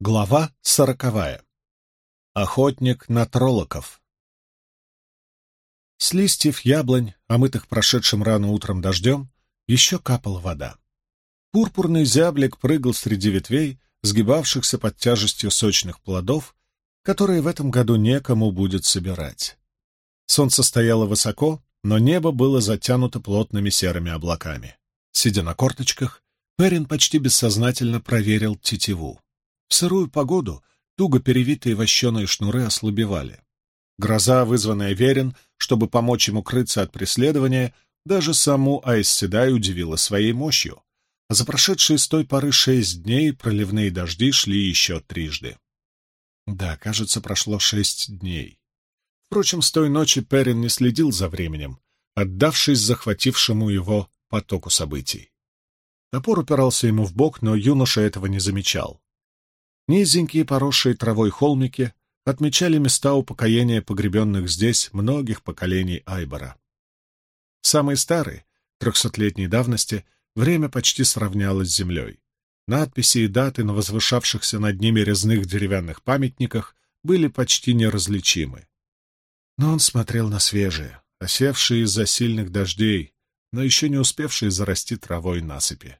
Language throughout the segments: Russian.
Глава сороковая. Охотник на троллоков. С листьев яблонь, омытых прошедшим рано утром дождем, еще капала вода. Пурпурный зяблик прыгал среди ветвей, сгибавшихся под тяжестью сочных плодов, которые в этом году некому будет собирать. Солнце стояло высоко, но небо было затянуто плотными серыми облаками. Сидя на корточках, Перин почти бессознательно проверил тетиву. В сырую погоду туго перевитые вощеные шнуры ослабевали. Гроза, вызванная Верин, чтобы помочь ему крыться от преследования, даже саму Айсседай удивила своей мощью. А за прошедшие с той поры шесть дней проливные дожди шли еще трижды. Да, кажется, прошло шесть дней. Впрочем, с той ночи Перин не следил за временем, отдавшись захватившему его потоку событий. Топор упирался ему в бок, но юноша этого не замечал. Низенькие, поросшие травой холмики отмечали места упокоения погребенных здесь многих поколений Айбора. Самые старые, трехсотлетней давности, время почти сравнялось с землей. Надписи и даты на возвышавшихся над ними резных деревянных памятниках были почти неразличимы. Но он смотрел на свежие, осевшие из-за сильных дождей, но еще не успевшие зарасти травой насыпи.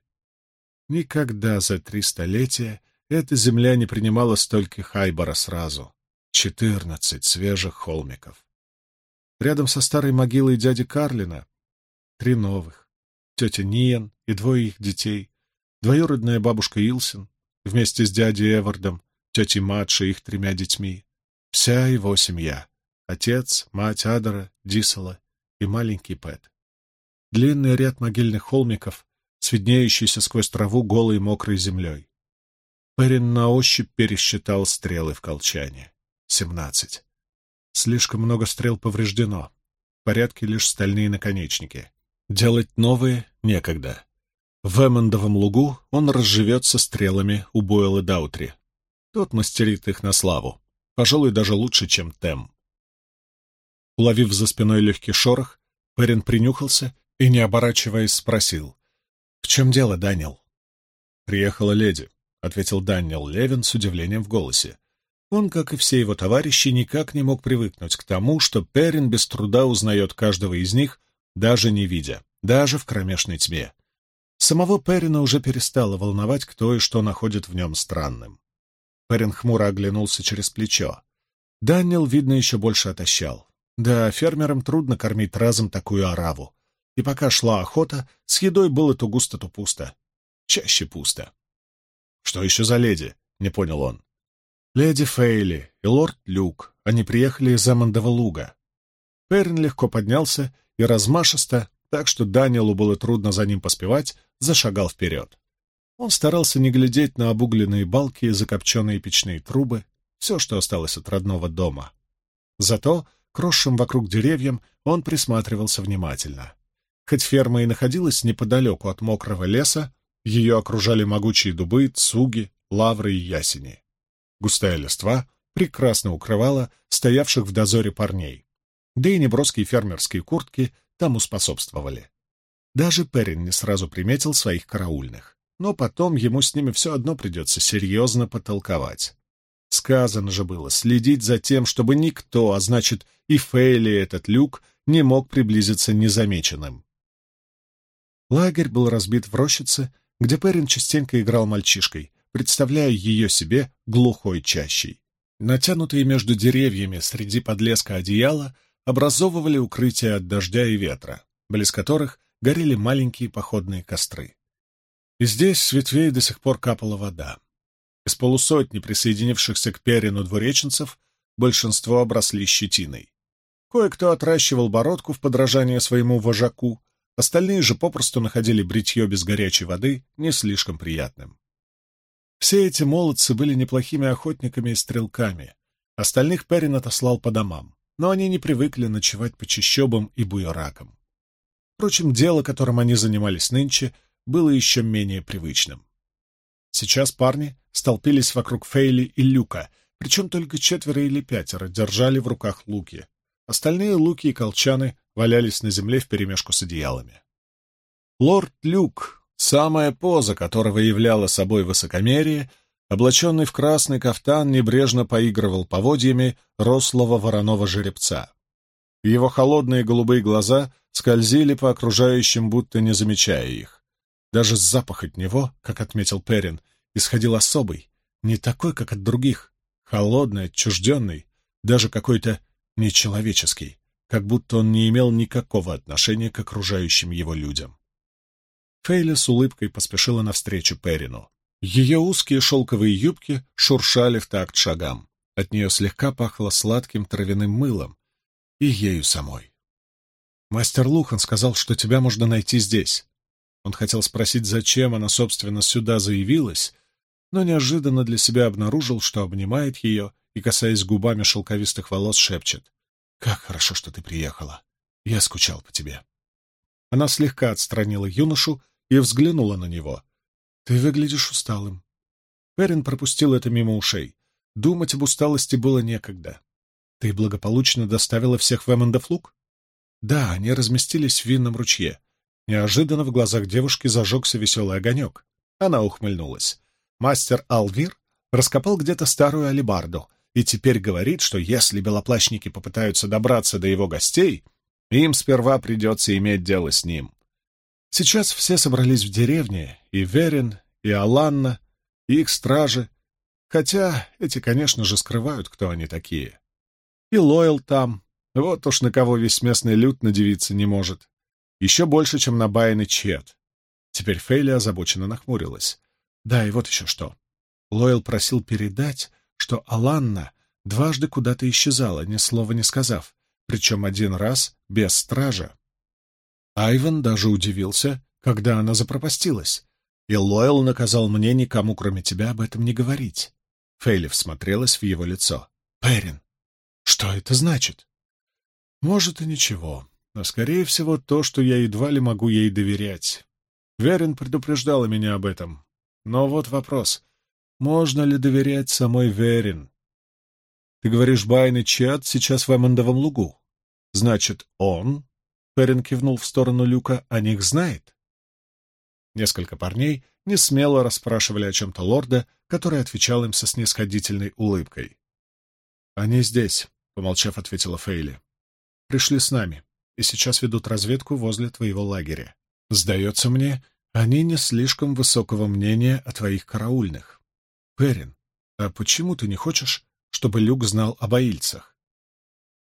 Никогда за три столетия эта земля не принимала столько хайбора сразу. Четырнадцать свежих холмиков. Рядом со старой могилой дяди Карлина три новых. Тетя Ниен и двое их детей, двоюродная бабушка Илсен, вместе с дядей Эвардом, тетей Матши и их тремя детьми. Вся его семья. Отец, мать Адара, Дисела и маленький Пэт. Длинный ряд могильных холмиков, сведнеющийся сквозь траву голой мокрой землей. Перин на ощупь пересчитал стрелы в колчане. Семнадцать. Слишком много стрел повреждено. В порядке лишь стальные наконечники. Делать новые некогда. В Эммондовом лугу он разживется стрелами у Бойла Даутри. Тот мастерит их на славу. Пожалуй, даже лучше, чем Тем. Уловив за спиной легкий шорох, Перин принюхался и, не оборачиваясь, спросил. — В чем дело, Данил? Приехала леди. — ответил Даниэл Левин с удивлением в голосе. Он, как и все его товарищи, никак не мог привыкнуть к тому, что Перин без труда узнает каждого из них, даже не видя, даже в кромешной тьме. Самого Перина уже перестало волновать, кто и что находит в нем странным. Перин хмуро оглянулся через плечо. Даниэл, видно, еще больше отощал. Да, фермерам трудно кормить разом такую ораву. И пока шла охота, с едой было то густо, то пусто. Чаще пусто. «Что еще за леди?» — не понял он. «Леди Фейли и лорд Люк. Они приехали из Эммондова луга». Перн легко поднялся и размашисто, так что Даниэлу было трудно за ним поспевать, зашагал вперед. Он старался не глядеть на обугленные балки и закопченные печные трубы, все, что осталось от родного дома. Зато к росшим вокруг деревьям он присматривался внимательно. Хоть ферма и находилась неподалеку от мокрого леса, ее окружали могучие дубы, цуги, лавры и ясени. Густая листва прекрасно укрывала стоявших в дозоре парней. Да и неброские фермерские куртки тому способствовали. Даже Перин не сразу приметил своих караульных, но потом ему с ними все одно придется серьезно потолковать. Сказано же было следить за тем, чтобы никто, а значит и Фейли этот люк, не мог приблизиться незамеченным. Лагерь был разбит в рощице, где Перин частенько играл мальчишкой, представляя ее себе глухой чащей. Натянутые между деревьями среди подлеска одеяла образовывали укрытие от дождя и ветра, близ которых горели маленькие походные костры. И здесь с ветвей до сих пор капала вода. Из полусотни присоединившихся к Перину двуреченцев большинство обросли щетиной. Кое-кто отращивал бородку в подражание своему вожаку, Остальные же попросту находили бритье без горячей воды не слишком приятным. Все эти молодцы были неплохими охотниками и стрелками. Остальных Перин отослал по домам, но они не привыкли ночевать по чащобам и буеракам. Впрочем, дело, которым они занимались нынче, было еще менее привычным. Сейчас парни столпились вокруг Фейли и Люка, причем только четверо или пятеро держали в руках луки. Остальные луки и колчаны валялись на земле вперемешку с одеялами. Лорд Люк, самая поза которого являла собой высокомерие, облаченный в красный кафтан, небрежно поигрывал поводьями рослого вороного жеребца. Его холодные голубые глаза скользили по окружающим, будто не замечая их. Даже запах от него, как отметил Перин, исходил особый, не такой, как от других, холодный, отчужденный, даже какой-то нечеловеческий, как будто он не имел никакого отношения к окружающим его людям. Фейли с улыбкой поспешила навстречу Перину. Ее узкие шелковые юбки шуршали в такт шагам. От нее слегка пахло сладким травяным мылом. И ею самой. «Мастер Лухан сказал, что тебя можно найти здесь». Он хотел спросить, зачем она, собственно, сюда заявилась, но неожиданно для себя обнаружил, что обнимает ее и, касаясь губами шелковистых волос, шепчет. «Как хорошо, что ты приехала. Я скучал по тебе». Она слегка отстранила юношу и взглянула на него. «Ты выглядишь усталым». Перин пропустил это мимо ушей. Думать об усталости было некогда. «Ты благополучно доставила всех в Эммондофлуг?» «Да, они разместились в винном ручье». Неожиданно в глазах девушки зажегся веселый огонек. Она ухмыльнулась. Мастер Алвир раскопал где-то старую алибарду и теперь говорит, что если белоплащники попытаются добраться до его гостей, им сперва придется иметь дело с ним. Сейчас все собрались в деревне, и Верин, и Аланна, и их стражи, хотя эти, конечно же, скрывают, кто они такие. И Лойл там, вот уж на кого весь местный люд надевиться не может. Еще больше, чем на Байен и Чет. Теперь Фейли озабоченно нахмурилась. Да, и вот еще что. Лойл просил передать, что Аланна дважды куда-то исчезала, ни слова не сказав, причем один раз без стража. Айван даже удивился, когда она запропастилась, и Лойл наказал мне никому, кроме тебя, об этом не говорить. Фейли всмотрелась в его лицо. «Перин, что это значит?» «Может, и ничего, но, скорее всего, то, что я едва ли могу ей доверять. Верин предупреждала меня об этом. Но вот вопрос. Можно ли доверять самой Верин? Ты говоришь, Байн и Чад сейчас в Эммондовом лугу. Значит, он Перин кивнул в сторону люка. «О них знает?» Несколько парней не смело расспрашивали о чем-то лорда, который отвечал им со снисходительной улыбкой. «Они здесь», — помолчав, ответила Фейли. «Пришли с нами и сейчас ведут разведку возле твоего лагеря. Сдается мне, они не слишком высокого мнения о твоих караульных. Перин, а почему ты не хочешь, чтобы Люк знал об аильцах?»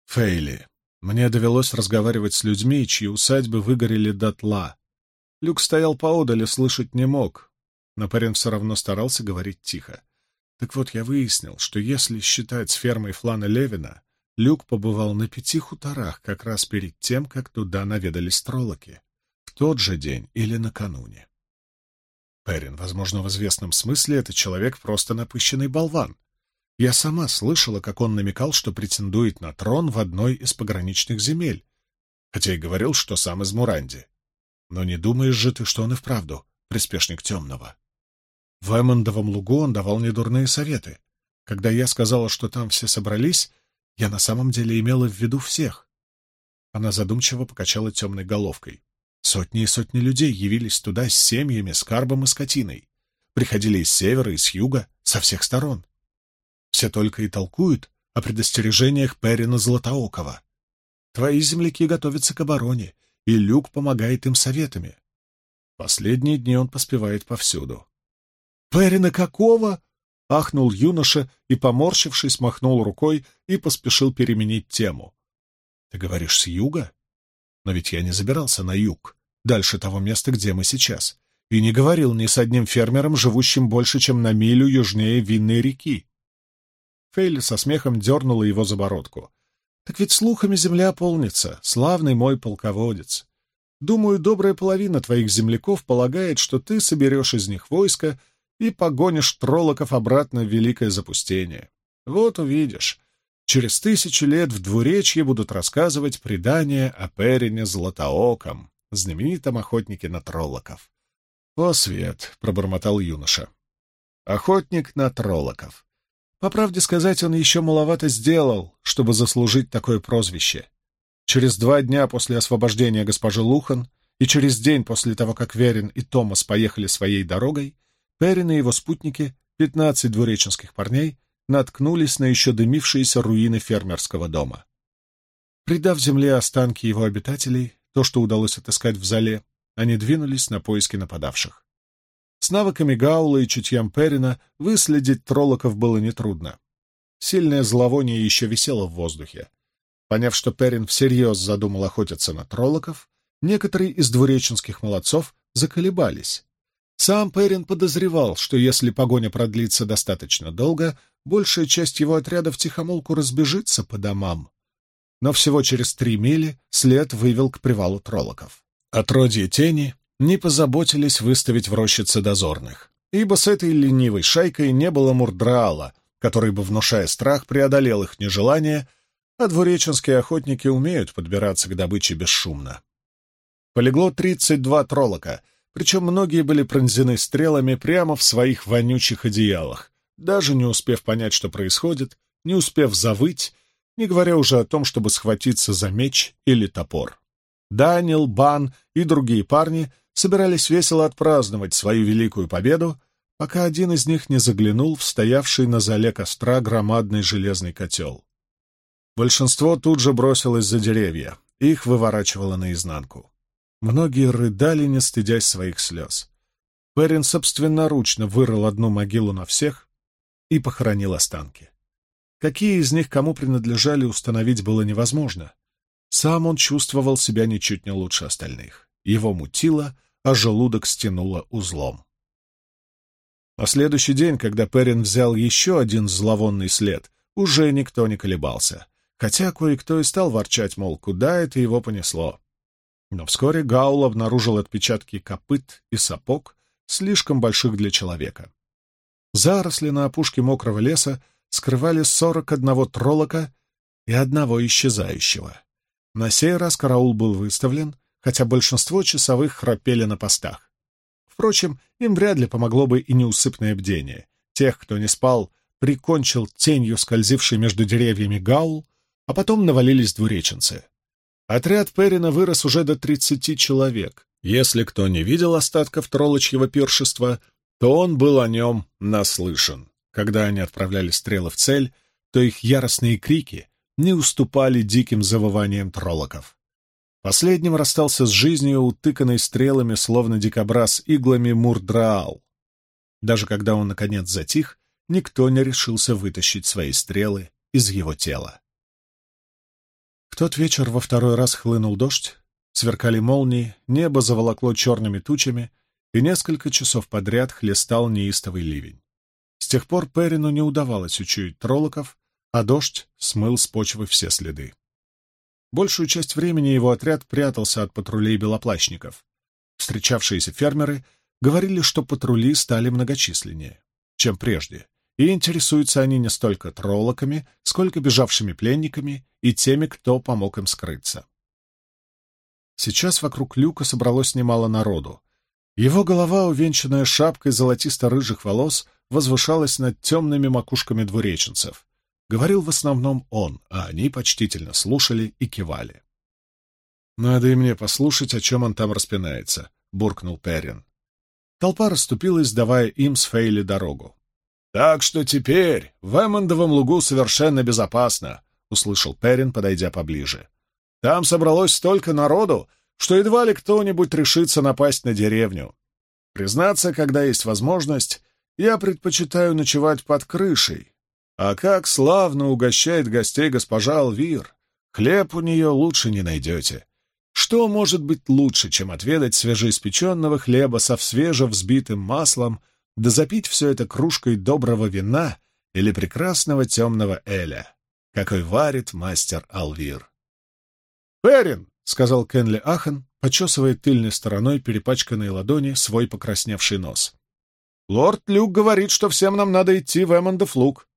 «Фейли, мне довелось разговаривать с людьми, чьи усадьбы выгорели дотла. Люк стоял поодаль и слышать не мог, но парень все равно старался говорить тихо. Так вот, я выяснил, что если считать с фермой Флана Левина, Люк побывал на пяти хуторах как раз перед тем, как туда наведались троллоки. В тот же день или накануне. Перин, возможно, в известном смысле, это человек просто напыщенный болван. Я сама слышала, как он намекал, что претендует на трон в одной из пограничных земель, хотя и говорил, что сам из Муранди. Но не думаешь же ты, что он и вправду приспешник темного? В Эммондовом лугу он давал недурные советы. Когда я сказала, что там все собрались, я на самом деле имела в виду всех. Она задумчиво покачала темной головкой. Сотни и сотни людей явились туда с семьями, скарбом и скотиной. Приходили из севера и с юга, со всех сторон. Все только и толкуют о предостережениях Перина Златоокова. Твои земляки готовятся к обороне, и Люк помогает им советами. Последние дни он поспевает повсюду. «Перина какого?» — ахнул юноша и, поморщившись, махнул рукой и поспешил переменить тему. «Ты говоришь, с юга? Но ведь я не забирался на юг, дальше того места, где мы сейчас, и не говорил ни с одним фермером, живущим больше, чем на милю южнее Винной реки. Фейли со смехом дернула его за бородку. «Так ведь слухами земля полнится, славный мой полководец. Думаю, добрая половина твоих земляков полагает, что ты соберешь из них войско и погонишь троллоков обратно в великое запустение. Вот увидишь. Через тысячу лет в двуречье будут рассказывать предания о Перине Златооком, знаменитом охотнике на троллоков. — О, свет! — пробормотал юноша. — Охотник на троллоков. По правде сказать, он еще маловато сделал, чтобы заслужить такое прозвище. Через два дня после освобождения госпожи Лухан и через день после того, как Верин и Томас поехали своей дорогой, Перин и его спутники пятнадцать двуреченских парней наткнулись на еще дымившиеся руины фермерского дома. Придав земле останки его обитателей, то, что удалось отыскать в зале, они двинулись на поиски нападавших. С навыками Гаула и чутьям Перина выследить троллоков было нетрудно. Сильное зловоние еще висело в воздухе. Поняв, что Перин всерьез задумал охотиться на троллоков, некоторые из двуреченских молодцов заколебались. Сам Перин подозревал, что если погоня продлится достаточно долго, большая часть его отряда втихомолку разбежится по домам. Но всего через три мили след вывел к привалу троллоков. Отродье тени не позаботились выставить в рощице дозорных, ибо с этой ленивой шайкой не было мурдраала, который бы, внушая страх, преодолел их нежелание, а двуреченские охотники умеют подбираться к добыче бесшумно. Полегло тридцать два троллока, причем многие были пронзены стрелами прямо в своих вонючих одеялах, даже не успев понять, что происходит, не успев завыть, не говоря уже о том, чтобы схватиться за меч или топор. Данил, Бан и другие парни собирались весело отпраздновать свою великую победу, пока один из них не заглянул в стоявший на зале костра громадный железный котел. Большинство тут же бросилось за деревья, их выворачивало наизнанку. Многие рыдали, не стыдясь своих слез. Перин собственноручно вырыл одну могилу на всех и похоронил останки. Какие из них кому принадлежали, установить было невозможно. Сам он чувствовал себя ничуть не лучше остальных. Его мутило, а желудок стянуло узлом. На следующий день, когда Перин взял еще один зловонный след, уже никто не колебался хотя кое-кто и стал ворчать, мол, куда это его понесло. Но вскоре Гаул обнаружил отпечатки копыт и сапог, слишком больших для человека. Заросли на опушке мокрого леса скрывали сорок одного троллока и одного исчезающего. На сей раз караул был выставлен, хотя большинство часовых храпели на постах. Впрочем, им вряд ли помогло бы и неусыпное бдение. Тех, кто не спал, прикончил тенью скользивший между деревьями гаул, а потом навалились двуреченцы. Отряд Перина вырос уже до тридцати человек. Если кто не видел остатков троллочьего пиршества, то он был о нем наслышан. Когда они отправляли стрелы в цель, то их яростные крики не уступали диким завываниям троллоков. Последним расстался с жизнью, утыканной стрелами, словно дикобраз, иглами Мурдраал. Даже когда он, наконец, затих, никто не решился вытащить свои стрелы из его тела. В тот вечер во второй раз хлынул дождь, сверкали молнии, небо заволокло черными тучами, и несколько часов подряд хлестал неистовый ливень. С тех пор Перину не удавалось учуять троллоков, а дождь смыл с почвы все следы. Большую часть времени его отряд прятался от патрулей белоплащников. Встречавшиеся фермеры говорили, что патрули стали многочисленнее, чем прежде, и интересуются они не столько троллоками, сколько бежавшими пленниками и теми, кто помог им скрыться. Сейчас вокруг люка собралось немало народу. Его голова, увенчанная шапкой золотисто-рыжих волос, возвышалась над темными макушками двуреченцев. Говорил в основном он, а они почтительно слушали и кивали. «Надо и мне послушать, о чем он там распинается», — буркнул Перин. Толпа расступилась, давая им с Фейли дорогу. «Так что теперь в Эммондовом лугу совершенно безопасно», — услышал Перин, подойдя поближе. «Там собралось столько народу, что едва ли кто-нибудь решится напасть на деревню. Признаться, когда есть возможность, я предпочитаю ночевать под крышей. А как славно угощает гостей госпожа Алвир! Хлеб у нее лучше не найдете. Что может быть лучше, чем отведать свежеиспеченного хлеба со свежевзбитым маслом — да запить все это кружкой доброго вина или прекрасного темного эля, какой варит мастер Алвир. «Перин!» — сказал Кенли Ахан, почесывая тыльной стороной перепачканной ладони свой покрасневший нос. «Лорд Люк говорит, что всем нам надо идти в Эммондов луг».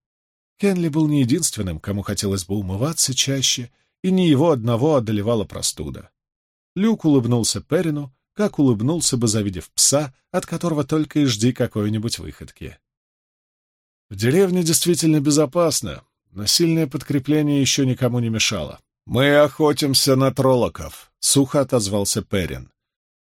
Кенли был не единственным, кому хотелось бы умываться чаще, и не его одного одолевала простуда. Люк улыбнулся Перину, как улыбнулся бы, завидев пса, от которого только и жди какой-нибудь выходки. В деревне действительно безопасно, но сильное подкрепление еще никому не мешало. «Мы охотимся на троллоков», — сухо отозвался Перин.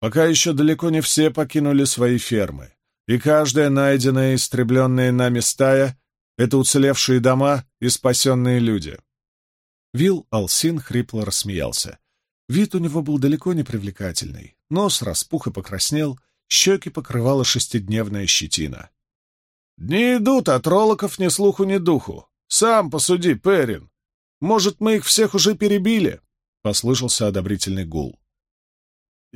«Пока еще далеко не все покинули свои фермы. И каждая найденная и истребленная нами стая — это уцелевшие дома и спасенные люди». Вил Алсин хрипло рассмеялся. Вид у него был далеко не привлекательный. Нос распух и покраснел, щеки покрывала шестидневная щетина. «Дни идут, а троллоков ни слуху, ни духу. Сам посуди, Перин. Может, мы их всех уже перебили?» — послышался одобрительный гул.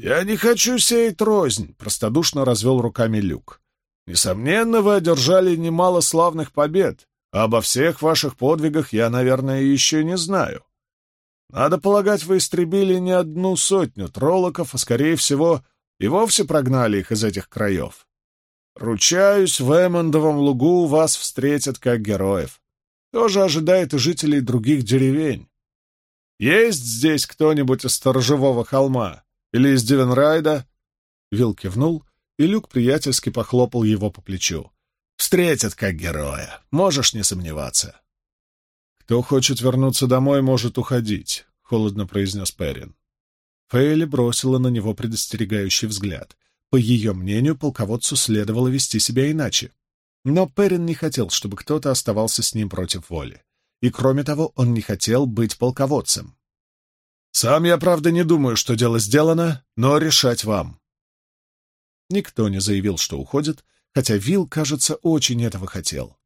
«Я не хочу сеять рознь», — простодушно развел руками Люк. «Несомненно, вы одержали немало славных побед, а обо всех ваших подвигах я, наверное, еще не знаю. Надо полагать, вы истребили не одну сотню троллоков, а, скорее всего, и вовсе прогнали их из этих краев. Ручаюсь, в Эммондовом лугу вас встретят как героев. Тоже ожидает и жителей других деревень. Есть здесь кто-нибудь из Сторожевого холма или из Дивенрайда?» Вил кивнул, и Люк приятельски похлопал его по плечу. «Встретят как героя, можешь не сомневаться». «Кто хочет вернуться домой, может уходить», — холодно произнес Перин. Фейли бросила на него предостерегающий взгляд. По ее мнению, полководцу следовало вести себя иначе. Но Перин не хотел, чтобы кто-то оставался с ним против воли. И, кроме того, он не хотел быть полководцем. «Сам я, правда, не думаю, что дело сделано, но решать вам». Никто не заявил, что уходит, хотя Вил, кажется, очень этого хотел.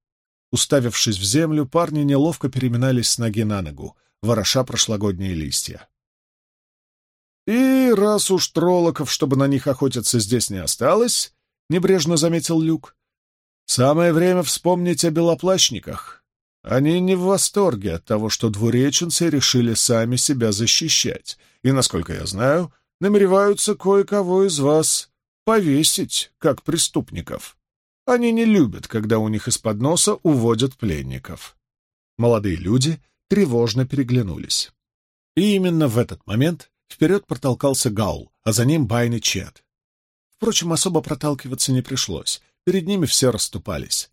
Уставившись в землю, парни неловко переминались с ноги на ногу, вороша прошлогодние листья. «И раз уж троллоков, чтобы на них охотиться, здесь не осталось», — небрежно заметил Люк, — «самое время вспомнить о белоплащниках. Они не в восторге от того, что двуреченцы решили сами себя защищать, и, насколько я знаю, намереваются кое-кого из вас повесить, как преступников. Они не любят, когда у них из-под носа уводят пленников». Молодые люди тревожно переглянулись. И именно в этот момент Вперед протолкался Гаул, а за ним Байн и Чет. Впрочем, особо проталкиваться не пришлось. Перед ними все расступались.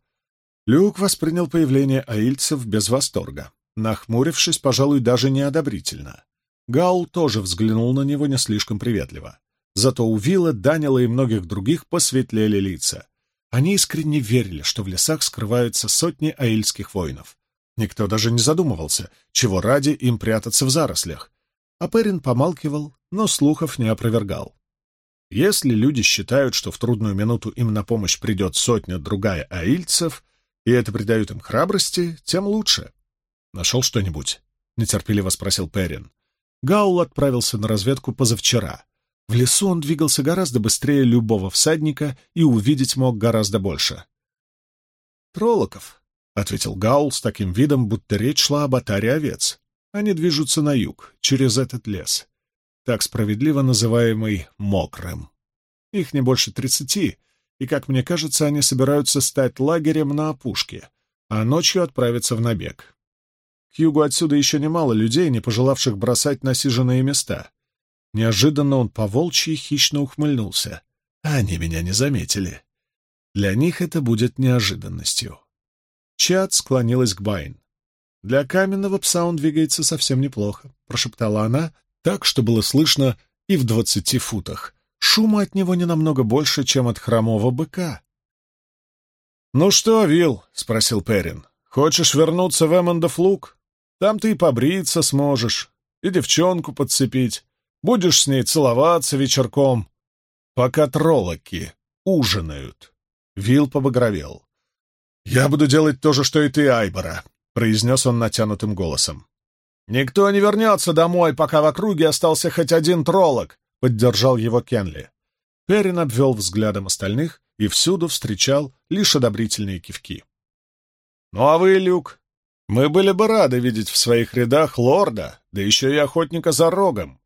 Люк воспринял появление аильцев без восторга, нахмурившись, пожалуй, даже неодобрительно. Гаул тоже взглянул на него не слишком приветливо. Зато у Вилла, Данила и многих других посветлели лица. Они искренне верили, что в лесах скрываются сотни аильских воинов. Никто даже не задумывался, чего ради им прятаться в зарослях, а Перин помалкивал, но слухов не опровергал. Если люди считают, что в трудную минуту им на помощь придет сотня-другая аильцев, и это придает им храбрости, тем лучше. «Нашел что-нибудь?» — нетерпеливо спросил Перин. Гаул отправился на разведку позавчера. В лесу он двигался гораздо быстрее любого всадника и увидеть мог гораздо больше. «Троллоков», — ответил Гаул с таким видом, будто речь шла об отаре овец. Они движутся на юг, через этот лес, так справедливо называемый «мокрым». Их не больше тридцати, и, как мне кажется, они собираются стать лагерем на опушке, а ночью отправиться в набег. К югу отсюда еще немало людей, не пожелавших бросать насиженные места. Неожиданно он по волчьи хищно ухмыльнулся. Они меня не заметили. Для них это будет неожиданностью. Чат склонилась к Байн. «Для каменного пса он двигается совсем неплохо», — прошептала она, так, что было слышно и в двадцати футах. Шума от него не намного больше, чем от хромого быка. «Ну что, Вил?» — спросил Перин. «Хочешь вернуться в Эммондов луг? Там ты и побриться сможешь, и девчонку подцепить. Будешь с ней целоваться вечерком, пока троллоки ужинают». Вил побагровел. «Я буду делать то же, что и ты, Айбора. — произнес он натянутым голосом. «Никто не вернется домой, пока в округе остался хоть один троллок», — поддержал его Кенли. Перин обвел взглядом остальных и всюду встречал лишь одобрительные кивки. «Ну а вы, Люк, мы были бы рады видеть в своих рядах лорда, да еще и охотника за рогом.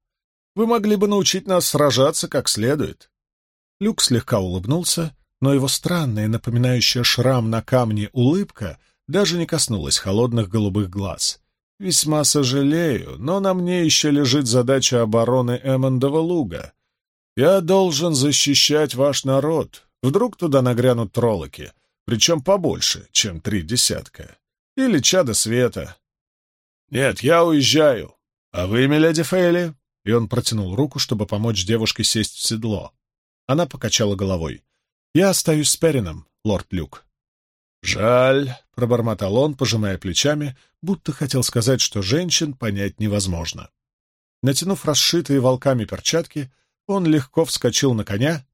Вы могли бы научить нас сражаться как следует». Люк слегка улыбнулся, но его странная, напоминающая шрам на камне улыбка — даже не коснулась холодных голубых глаз. «Весьма сожалею, но на мне еще лежит задача обороны Эммондова луга. Я должен защищать ваш народ. Вдруг туда нагрянут троллоки, причем побольше, чем три десятка. Или чада света. Нет, я уезжаю. А вы, миледи Фейли?» И он протянул руку, чтобы помочь девушке сесть в седло. Она покачала головой. Я остаюсь с Перином, лорд Люк». «Жаль», — пробормотал он, пожимая плечами, будто хотел сказать, что женщин понять невозможно. Натянув расшитые волками перчатки, он легко вскочил на коня.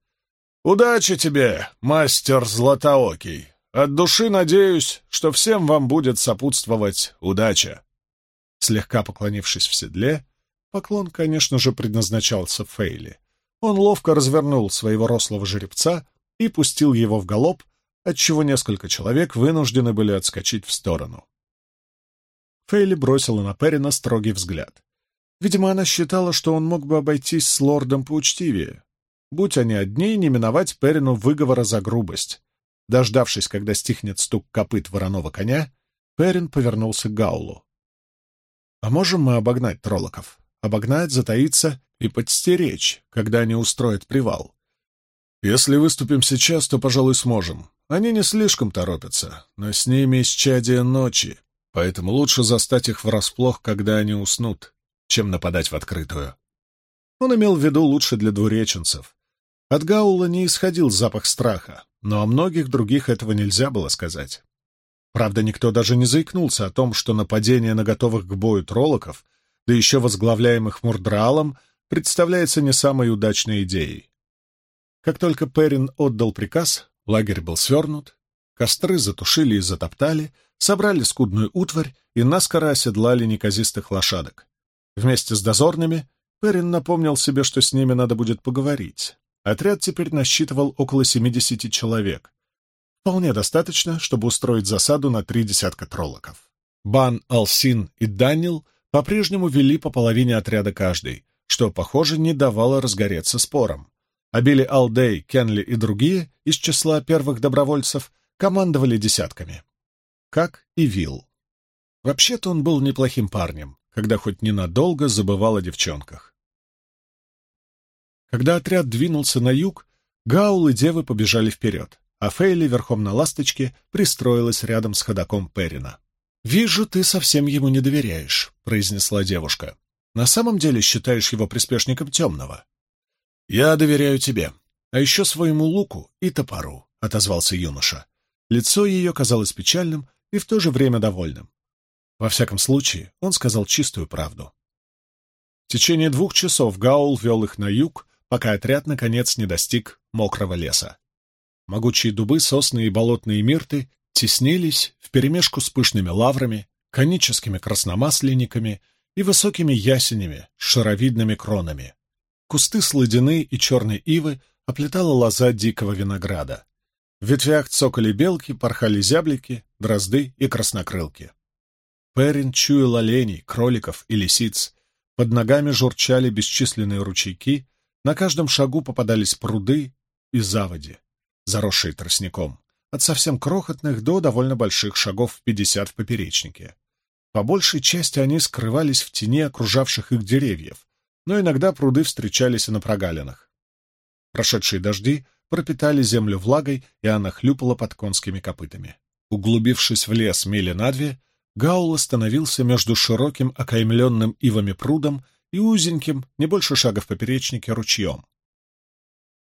«Удачи тебе, мастер Златоокий! От души надеюсь, что всем вам будет сопутствовать удача!» Слегка поклонившись в седле, поклон, конечно же, предназначался Фейли. Он ловко развернул своего рослого жеребца и пустил его в галоп, отчего несколько человек вынуждены были отскочить в сторону. Фейли бросила на Перина строгий взгляд. Видимо, она считала, что он мог бы обойтись с лордом поучтивее. Будь они одни, не миновать Перину выговора за грубость. Дождавшись, когда стихнет стук копыт вороного коня, Перин повернулся к Гаулу. «А можем мы обогнать троллоков? Обогнать, затаиться и подстеречь, когда они устроят привал?» «Если выступим сейчас, то, пожалуй, сможем. Они не слишком торопятся, но с ними исчадие ночи, поэтому лучше застать их врасплох, когда они уснут, чем нападать в открытую. Он имел в виду лучше для двуреченцев. От Гаула не исходил запах страха, но о многих других этого нельзя было сказать. Правда, никто даже не заикнулся о том, что нападение на готовых к бою троллоков, да еще возглавляемых Мурдраалом, представляется не самой удачной идеей. Как только Перин отдал приказ, Лагерь был свернут, костры затушили и затоптали, собрали скудную утварь и наскоро оседлали неказистых лошадок. Вместе с дозорными Перин напомнил себе, что с ними надо будет поговорить. Отряд теперь насчитывал около семидесяти человек. Вполне достаточно, чтобы устроить засаду на три десятка троллоков. Бан, Алсин и Данил по-прежнему вели по половине отряда каждый, что, похоже, не давало разгореться спором а Билли Алдей, Кенли и другие из числа первых добровольцев командовали десятками. Как и Вилл. Вообще-то он был неплохим парнем, когда хоть ненадолго забывал о девчонках. Когда отряд двинулся на юг, Гаул и девы побежали вперед, а Фейли верхом на ласточке пристроилась рядом с ходаком Перина. «Вижу, ты совсем ему не доверяешь», — произнесла девушка. «На самом деле считаешь его приспешником темного?» «Я доверяю тебе, а еще своему луку и топору», — отозвался юноша. Лицо ее казалось печальным и в то же время довольным. Во всяком случае, он сказал чистую правду. В течение двух часов Гаул вел их на юг, пока отряд, наконец, не достиг мокрого леса. Могучие дубы, сосны и болотные мирты теснились вперемешку с пышными лаврами, коническими красномасленниками и высокими ясенями с шаровидными кронами. Кусты сладины и черной ивы оплетала лоза дикого винограда. В ветвях цокали белки, порхали зяблики, дрозды и краснокрылки. Перин чуял оленей, кроликов и лисиц. Под ногами журчали бесчисленные ручейки, на каждом шагу попадались пруды и заводи, заросшие тростником, от совсем крохотных до довольно больших шагов в пятьдесят в поперечнике. По большей части они скрывались в тени окружавших их деревьев, но иногда пруды встречались и на прогалинах. Прошедшие дожди пропитали землю влагой, и она хлюпала под конскими копытами. Углубившись в лес мили на две, Гаул остановился между широким, окаймленным ивами прудом и узеньким, не больше шага в поперечнике, ручьем.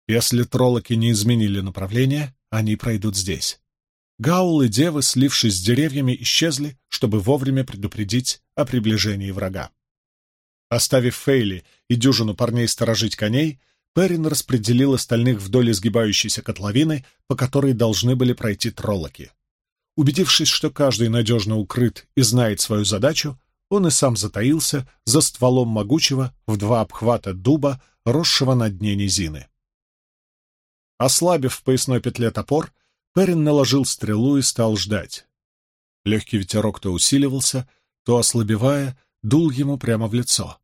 Если троллоки не изменили направление, они пройдут здесь. Гаул и девы, слившись с деревьями, исчезли, чтобы вовремя предупредить о приближении врага. Оставив Фейли и дюжину парней сторожить коней, Перин распределил остальных вдоль изгибающейся котловины, по которой должны были пройти троллоки. Убедившись, что каждый надежно укрыт и знает свою задачу, он и сам затаился за стволом могучего в два обхвата дуба, росшего на дне низины. Ослабив в поясной петле топор, Перин наложил стрелу и стал ждать. Легкий ветерок то усиливался, то, ослабевая, дул ему прямо в лицо.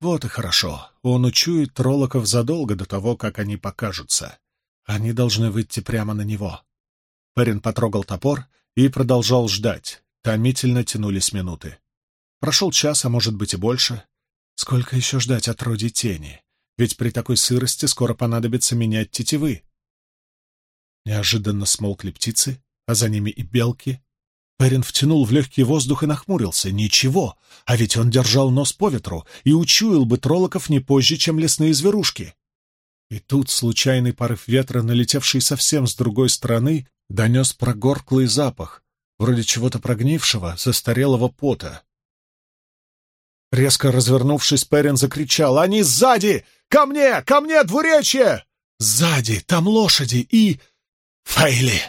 Вот и хорошо, он учует троллоков задолго до того, как они покажутся. Они должны выйти прямо на него. Парень потрогал топор и продолжал ждать. Томительно тянулись минуты. Прошел час, а может быть и больше. Сколько еще ждать от роди тени? Ведь при такой сырости скоро понадобится менять тетивы. Неожиданно смолкли птицы, а за ними и белки, Перин втянул в легкий воздух и нахмурился. Ничего, а ведь он держал нос по ветру и учуял бы троллоков не позже, чем лесные зверушки. И тут случайный порыв ветра, налетевший совсем с другой стороны, донес прогорклый запах, вроде чего-то прогнившего, застарелого пота. Резко развернувшись, Перин закричал «Они сзади! Ко мне! Ко мне, двуречье!» «Сзади! Там лошади и...» «Фейли!»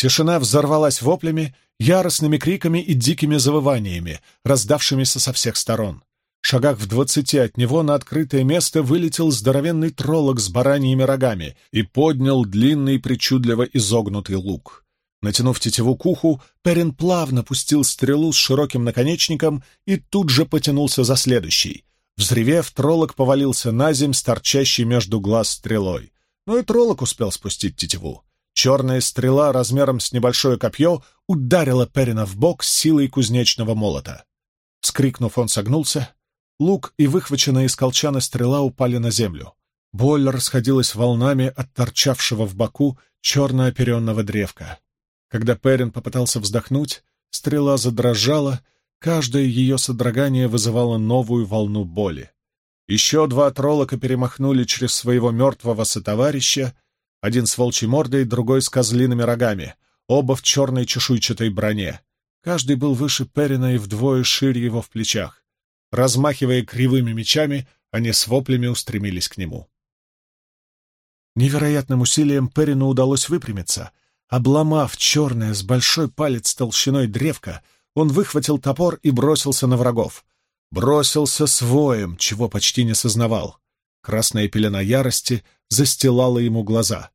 Тишина взорвалась воплями, яростными криками и дикими завываниями, раздавшимися со всех сторон. В шагах в двадцати от него на открытое место вылетел здоровенный троллок с бараньими рогами и поднял длинный причудливо изогнутый лук. Натянув тетиву к уху, Перин плавно пустил стрелу с широким наконечником и тут же потянулся за следующий. Взревев, троллок повалился на земь с между глаз стрелой. Но и троллок успел спустить тетиву. Черная стрела размером с небольшое копье ударила Перина в бок силой кузнечного молота. Вскрикнув, он согнулся. Лук и выхваченная из колчана стрела упали на землю. Боль расходилась волнами от торчавшего в боку черно-оперенного древка. Когда Перин попытался вздохнуть, стрела задрожала, каждое ее содрогание вызывало новую волну боли. Еще два троллока перемахнули через своего мертвого сотоварища, один с волчьей мордой, другой с козлиными рогами, оба в черной чешуйчатой броне. Каждый был выше Перина и вдвое шире его в плечах. Размахивая кривыми мечами, они с воплями устремились к нему. Невероятным усилием Перину удалось выпрямиться, Обломав черное с большой палец толщиной древка, он выхватил топор и бросился на врагов. Бросился с воем, чего почти не сознавал. Красная пелена ярости застилала ему глаза.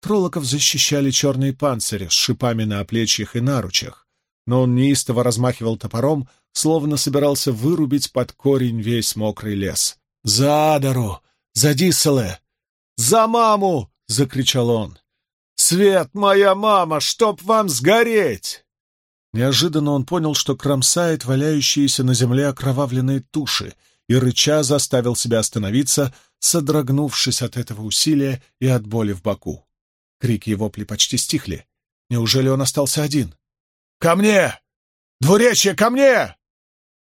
Троллоков защищали черные панцири с шипами на оплечьях и наручах, но он неистово размахивал топором, словно собирался вырубить под корень весь мокрый лес. «За Адару! За Дисселе! За маму!» — закричал он. «Свет, моя мама, чтоб вам сгореть!» Неожиданно он понял, что кромсает валяющиеся на земле окровавленные туши, и рыча заставил себя остановиться, содрогнувшись от этого усилия и от боли в боку. Крики и вопли почти стихли. Неужели он остался один? «Ко мне! Двуречье, ко мне!»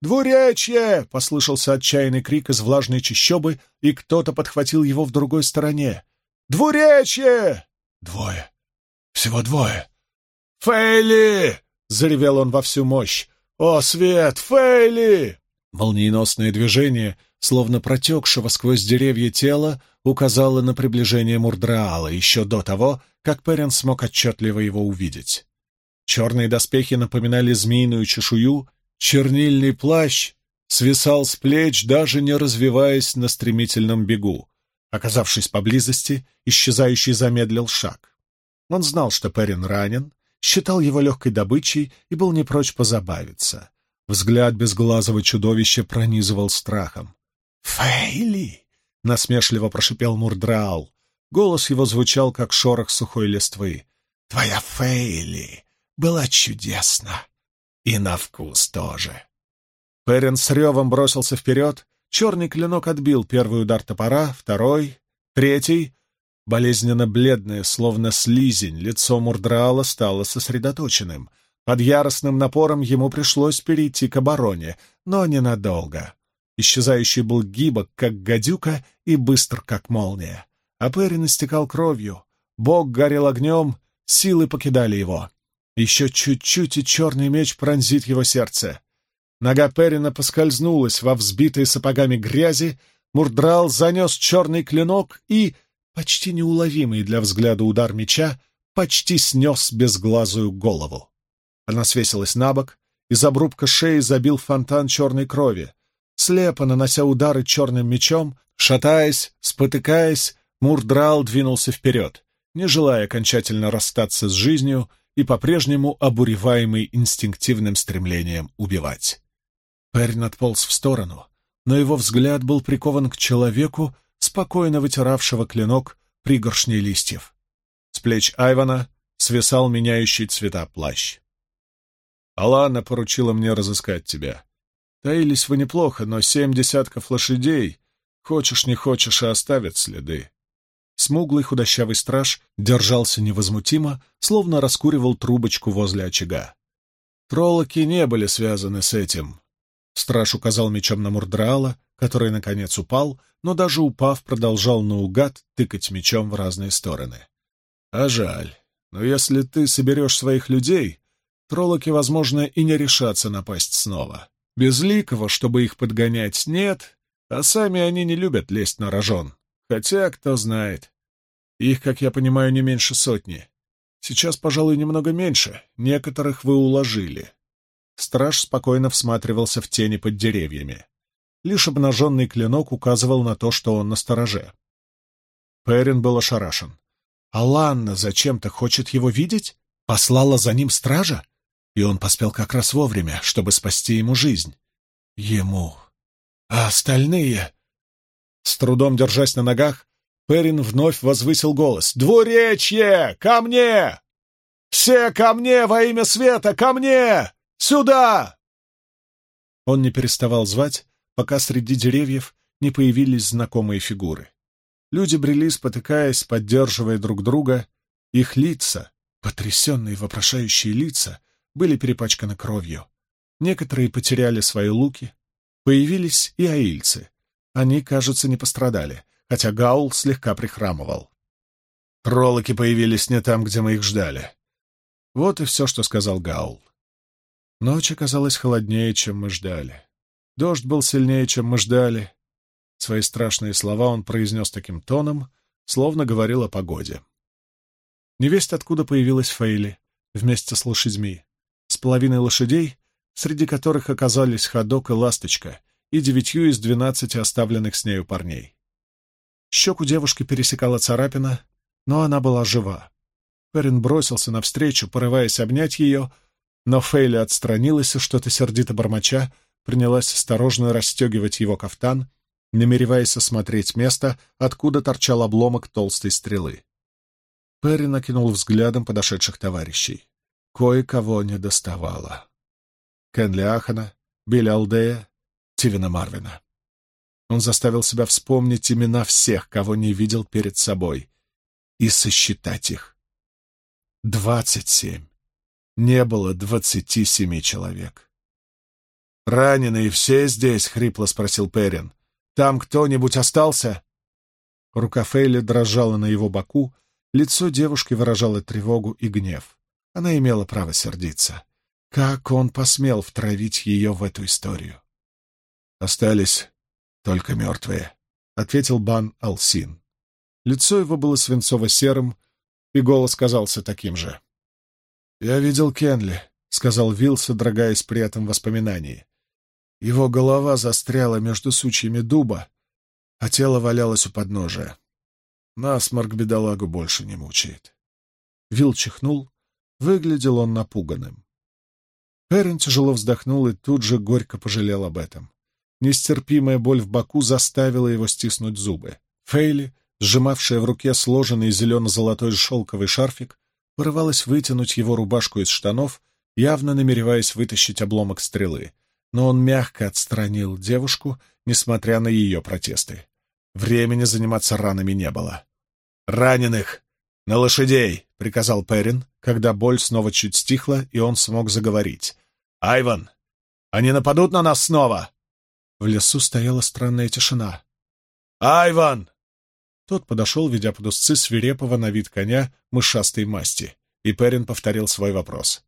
«Двуречье!» — послышался отчаянный крик из влажной чащобы, и кто-то подхватил его в другой стороне. «Двуречье!» Двое. Всего двое. «Фейли!» — заревел он во всю мощь. «О, свет! Фейли!» Молниеносное движение, словно протекшего сквозь деревья тела, указало на приближение Мурдраала еще до того, как Перен смог отчетливо его увидеть. Черные доспехи напоминали змеиную чешую, чернильный плащ свисал с плеч, даже не развиваясь на стремительном бегу. Оказавшись поблизости, исчезающий замедлил шаг. Он знал, что Перин ранен, считал его легкой добычей и был не прочь позабавиться. Взгляд безглазого чудовища пронизывал страхом. «Фейли!» — насмешливо прошипел Мурдраал. Голос его звучал, как шорох сухой листвы. «Твоя Фейли была чудесна. И на вкус тоже». Перин с ревом бросился вперед, Черный клинок отбил первый удар топора, второй, третий. Болезненно бледное, словно слизень, лицо Мурдраала стало сосредоточенным. Под яростным напором ему пришлось перейти к обороне, но ненадолго. Исчезающий был гибок, как гадюка, и быстр, как молния. А Перин истекал кровью. Бог горел огнем, силы покидали его. Еще чуть-чуть, и черный меч пронзит его сердце. Нога Перина поскользнулась во взбитой сапогами грязи, Мурдрал занес черный клинок и, почти неуловимый для взгляда удар меча, почти снес безглазую голову. Она свесилась на бок, из обрубка шеи забил фонтан черной крови. Слепо нанося удары черным мечом, шатаясь, спотыкаясь, Мурдрал двинулся вперед, не желая окончательно расстаться с жизнью и по-прежнему обуреваемый инстинктивным стремлением убивать. Перн отполз в сторону, но его взгляд был прикован к человеку, спокойно вытиравшего клинок пригоршней листьев. С плеч Айвана свисал меняющий цвета плащ. «Алана поручила мне разыскать тебя. Таились вы неплохо, но семь десятков лошадей, хочешь не хочешь, и оставят следы». Смуглый худощавый страж держался невозмутимо, словно раскуривал трубочку возле очага. Троллоки не были связаны с этим, Страж указал мечом на Мурдраала, который, наконец, упал, но даже упав, продолжал наугад тыкать мечом в разные стороны. «А жаль. Но если ты соберешь своих людей, троллоки, возможно, и не решатся напасть снова. Безликого, чтобы их подгонять, нет, а сами они не любят лезть на рожон. Хотя, кто знает. Их, как я понимаю, не меньше сотни. Сейчас, пожалуй, немного меньше. Некоторых вы уложили. Страж спокойно всматривался в тени под деревьями. Лишь обнаженный клинок указывал на то, что он на стороже. Перин был ошарашен. А Ланна зачем-то хочет его видеть? Послала за ним стража? И он поспел как раз вовремя, чтобы спасти ему жизнь. Ему. А остальные... С трудом держась на ногах, Перин вновь возвысил голос. «Двуречье! Ко мне! Все ко мне во имя света! Ко мне! Сюда!» Он не переставал звать, пока среди деревьев не появились знакомые фигуры. Люди брели, спотыкаясь, поддерживая друг друга. Их лица, потрясенные вопрошающие лица, были перепачканы кровью. Некоторые потеряли свои луки. Появились и аильцы. Они, кажется, не пострадали хотя Гаул слегка прихрамывал. Троллоки появились не там, где мы их ждали. Вот и все, что сказал Гаул. Ночь оказалась холоднее, чем мы ждали. Дождь был сильнее, чем мы ждали. Свои страшные слова он произнес таким тоном, словно говорил о погоде. Невесть откуда появилась Фейли вместе с лошадьми, половиной лошадей, среди которых оказались ходок и ласточка, и девятью из двенадцати оставленных с нею парней. Щеку девушки пересекала царапина, но она была жива. Перин бросился навстречу, порываясь обнять ее, но Фейли отстранилась и что-то сердито бормоча принялась осторожно расстегивать его кафтан, намереваясь осмотреть место, откуда торчал обломок толстой стрелы. Перри накинул взглядом подошедших товарищей. Кое-кого не доставало. Кенли Ахана, Билли Алдея, Тивина Марвина. Он заставил себя вспомнить имена всех, кого не видел перед собой, и сосчитать их. Двадцать семь. Не было двадцати семи человек. «Раненые все здесь?» — хрипло спросил Перин. «Там кто-нибудь остался?» Рука Фейли дрожала на его боку, лицо девушки выражало тревогу и гнев. Она имела право сердиться. Как он посмел втравить ее в эту историю? Остались «Только мертвые», — ответил Бан Алсин. Лицо его было свинцово-серым, и голос казался таким же. «Я видел Кенли», — сказал Вилл, содрогаясь при этом воспоминании. Его голова застряла между сучьями дуба, а тело валялось у подножия. Насморк бедолагу больше не мучает. Вилл чихнул, выглядел он напуганным. Перрин тяжело вздохнул и тут же горько пожалел об этом. Нестерпимая боль в боку заставила его стиснуть зубы. Фейли, сжимавшая в руке сложенный зелено-золотой шелковый шарфик, порывалась вытянуть его рубашку из штанов, явно намереваясь вытащить обломок стрелы, но он мягко отстранил девушку, несмотря на ее протесты. Времени заниматься ранами не было. «Раненых! На лошадей!» — приказал Перин, когда боль снова чуть стихла, и он смог заговорить. «Айван, они нападут на нас снова!» В лесу стояла странная тишина. «Айван!» Тот подошел, ведя под узцы свирепого на вид коня мышастой масти, и Перин повторил свой вопрос.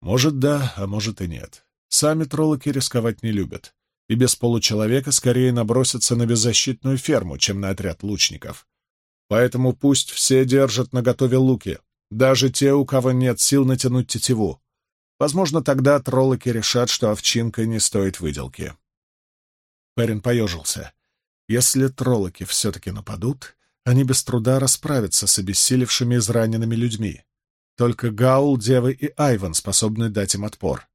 «Может, да, а может и нет. Сами троллоки рисковать не любят, и без получеловека скорее набросятся на беззащитную ферму, чем на отряд лучников. Поэтому пусть все держат наготове луки, даже те, у кого нет сил натянуть тетиву. Возможно, тогда троллоки решат, что овчинка не стоит выделки. Перин поежился. Если троллоки все-таки нападут, они без труда расправятся с обессилевшими израненными людьми. Только Гаул, Девы и Айван способны дать им отпор.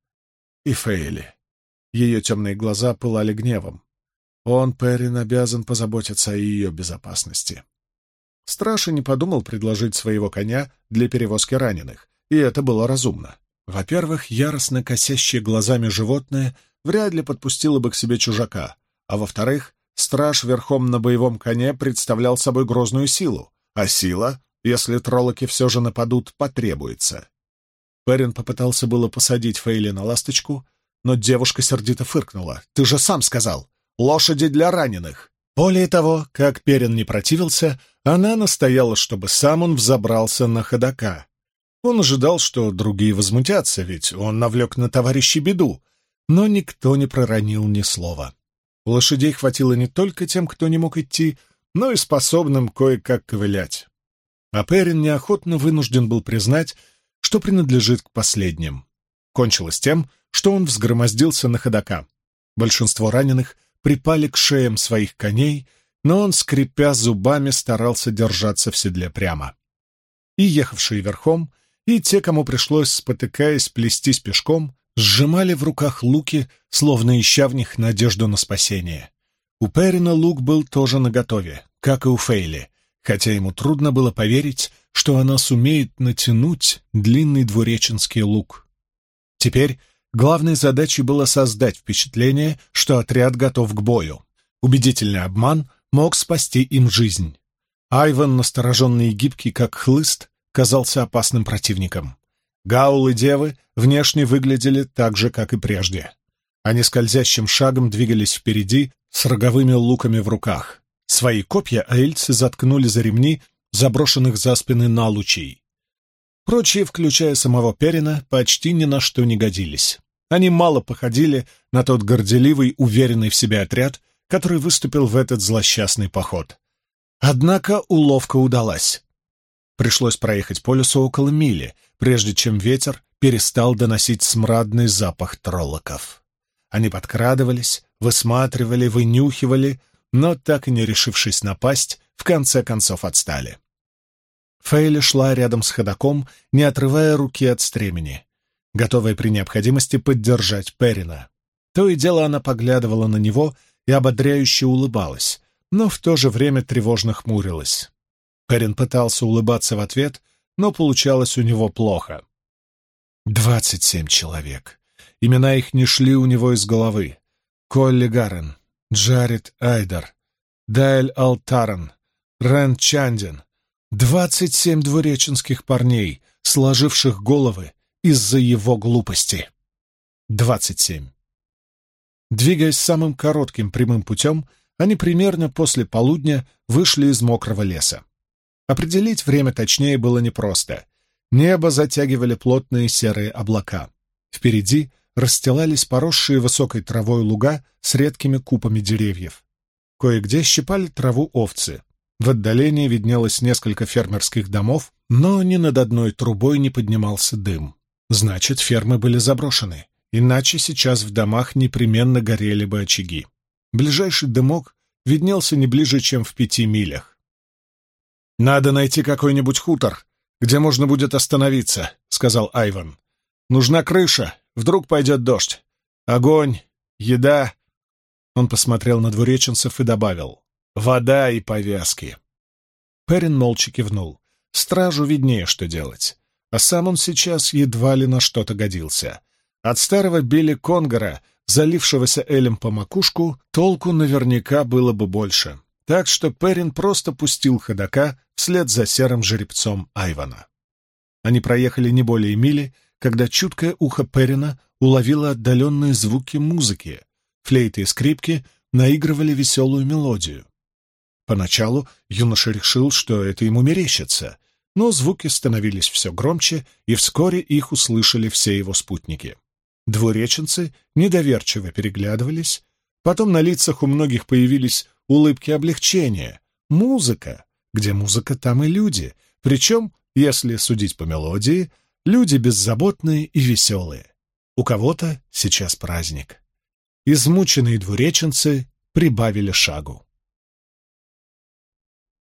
И Фейли. Ее темные глаза пылали гневом. Он, Перин, обязан позаботиться о ее безопасности. Страж не подумал предложить своего коня для перевозки раненых, и это было разумно. Во-первых, яростно косящее глазами животное вряд ли подпустило бы к себе чужака, а во-вторых, страж верхом на боевом коне представлял собой грозную силу, а сила, если троллоки все же нападут, потребуется. Перин попытался было посадить Фейли на ласточку, но девушка сердито фыркнула. «Ты же сам сказал! лошади для раненых. Более того, как Перин не противился, она настояла, чтобы сам он взобрался на ходока. Он ожидал, что другие возмутятся, ведь он навлек на товарища беду, но никто не проронил ни слова. Лошадей хватило не только тем, кто не мог идти, но и способным кое-как ковылять. А Перин неохотно вынужден был признать, что принадлежит к последним. Кончилось тем, что он взгромоздился на ходока. Большинство раненых припали к шеям своих коней, но он, скрипя зубами, старался держаться в седле прямо. И ехавшие верхом, и те, кому пришлось, спотыкаясь, плестись пешком, сжимали в руках луки, словно ища в них надежду на спасение. У Перина лук был тоже наготове, как и у Фейли, хотя ему трудно было поверить, что она сумеет натянуть длинный двуреченский лук. Теперь главной задачей было создать впечатление, что отряд готов к бою. Убедительный обман мог спасти им жизнь. Айван, настороженный и гибкий, как хлыст, казался опасным противником. Гаул и девы внешне выглядели так же, как и прежде. Они скользящим шагом двигались впереди с роговыми луками в руках. Свои копья аильцы заткнули за ремни, заброшенных за спины налучей. Прочие, включая самого Перина, почти ни на что не годились. Они мало походили на тот горделивый, уверенный в себе отряд, который выступил в этот злосчастный поход. Однако уловка удалась. Пришлось проехать по лесу около мили, прежде чем ветер перестал доносить смрадный запах троллоков. Они подкрадывались, высматривали, вынюхивали, но, так и не решившись напасть, в конце концов отстали. Фейли шла рядом с ходоком, не отрывая руки от стремени, готовая при необходимости поддержать Перина. То и дело она поглядывала на него и ободряюще улыбалась, но в то же время тревожно хмурилась. Перин пытался улыбаться в ответ, но получалось у него плохо. Двадцать семь человек. Имена их не шли у него из головы. Колли Гарен, Джаред Айдар, Дайль Алтаран, Рен Чандин. Двадцать семь двуреченских парней, сложивших головы из-за его глупости. Двадцать семь. Двигаясь самым коротким прямым путем, они примерно после полудня вышли из мокрого леса. Определить время точнее было непросто. Небо затягивали плотные серые облака. Впереди расстилались поросшие высокой травой луга с редкими купами деревьев. Кое-где щипали траву овцы. В отдалении виднелось несколько фермерских домов, но ни над одной трубой не поднимался дым. Значит, фермы были заброшены, иначе сейчас в домах непременно горели бы очаги. Ближайший дымок виднелся не ближе, чем в пяти милях. «Надо найти какой-нибудь хутор, где можно будет остановиться», — сказал Айван. «Нужна крыша, вдруг пойдет дождь. Огонь, еда». Он посмотрел на двуреченцев и добавил. «Вода и повязки». Перин молча кивнул. Стражу виднее, что делать. А сам он сейчас едва ли на что-то годился. От старого Билли Конгора, залившегося Элем по макушку, толку наверняка было бы больше. Так что Перин просто пустил ходока вслед за серым жеребцом Айвана. Они проехали не более мили, когда чуткое ухо Перина уловило отдаленные звуки музыки. Флейты и скрипки наигрывали веселую мелодию. Поначалу юноша решил, что это ему мерещится, но звуки становились все громче, и вскоре их услышали все его спутники. Двуреченцы недоверчиво переглядывались, потом на лицах у многих появились улыбки облегчения. Музыка где музыка, там и люди, причем, если судить по мелодии, люди беззаботные и веселые. У кого-то сейчас праздник. Измученные двуреченцы прибавили шагу.